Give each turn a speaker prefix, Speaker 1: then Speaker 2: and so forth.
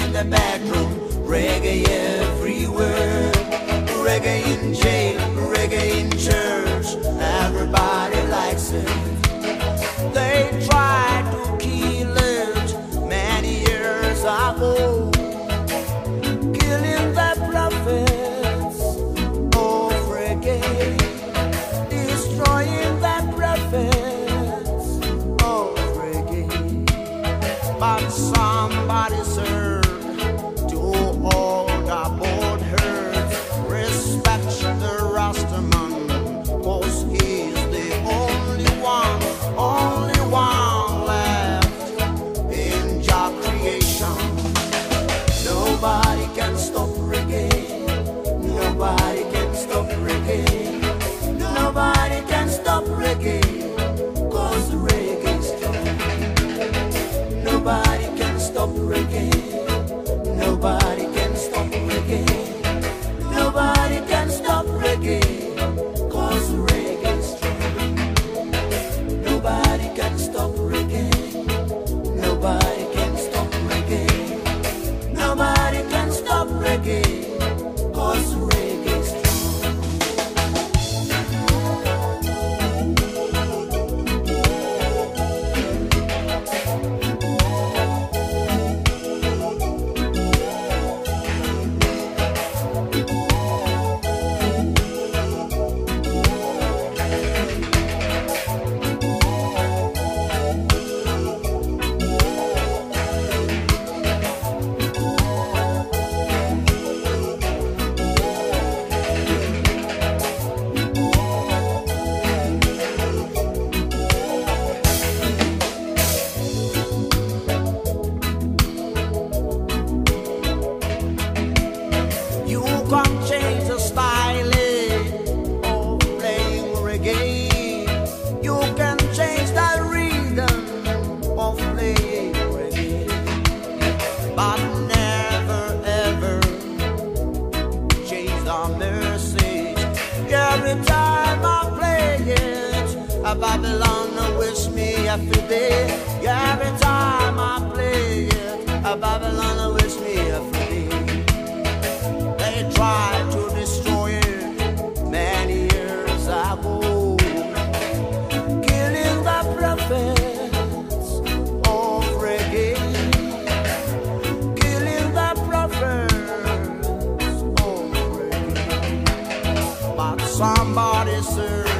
Speaker 1: in the bedroom, reggae everywhere. Reggae in jail, reggae in church. again. every time I play it. A Babylon wish me happy day. Every time I play it. A Babylon somebody, sir.